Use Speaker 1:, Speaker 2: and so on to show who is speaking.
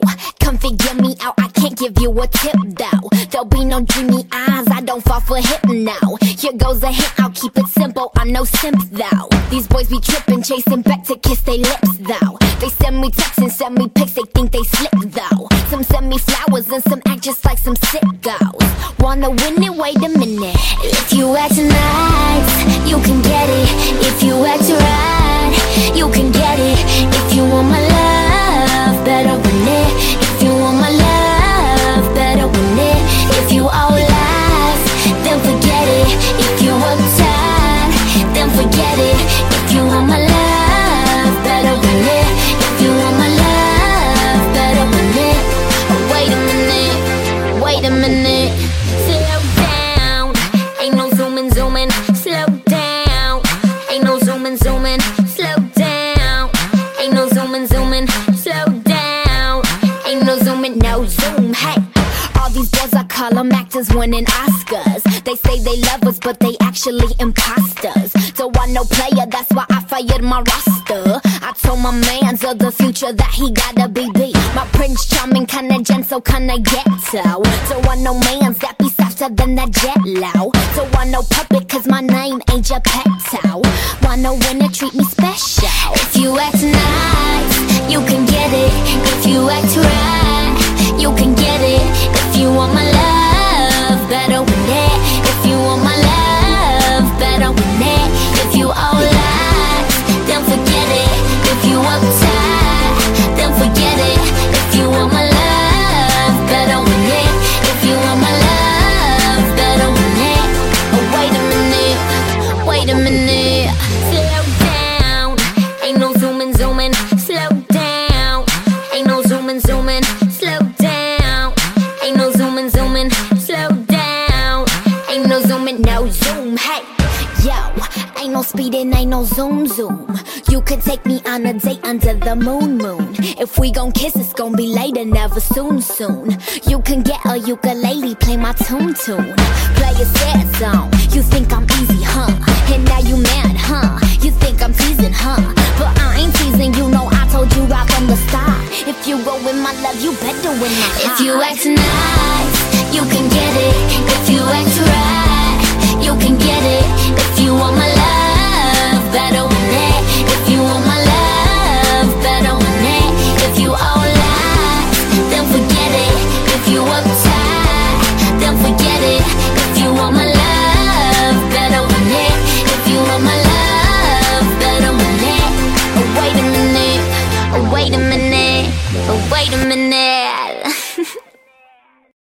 Speaker 1: though. Come figure me out, I can't give you a tip though. There'll be no dreamy eyes, I don't fall for hip now. Here goes a hint, I'll keep it simple, I'm no simp though. These boys be tripping, chasing back to kiss their lips though. They send me texts and send me pics, they think they slick though. Some send me flowers and some act just like some sick sickos. Wanna win it? Wait a minute. If you act nice, I call them actors winning Oscars. They say they love us, but they actually imposters. Don't want no player, that's why I fired my roster. I told my mans of the future that he gotta be beat. My prince charming, kinda gentle, kinda ghetto. Don't want no mans that be softer than that Jell-O. Don't want no puppet, cause my name ain't Geppetto. Want no winner, treat me special. If you act nice, you can zooming. Slow down, ain't no zooming, zooming. Slow down, ain't no zooming, no zoom. Hey, yo, ain't no speeding, ain't no zoom, zoom. You could take me on a date under the moon, moon. If we gon' kiss, it's gon' be later, never soon, soon. You can get a ukulele, play my tune, tune. Play a sad song. You think I'm easy, huh? And now you mad, huh? You think I'm teasing, love, you better win my heart. If you act nice, you can get it. If you act right, you can get it. Wait a minute.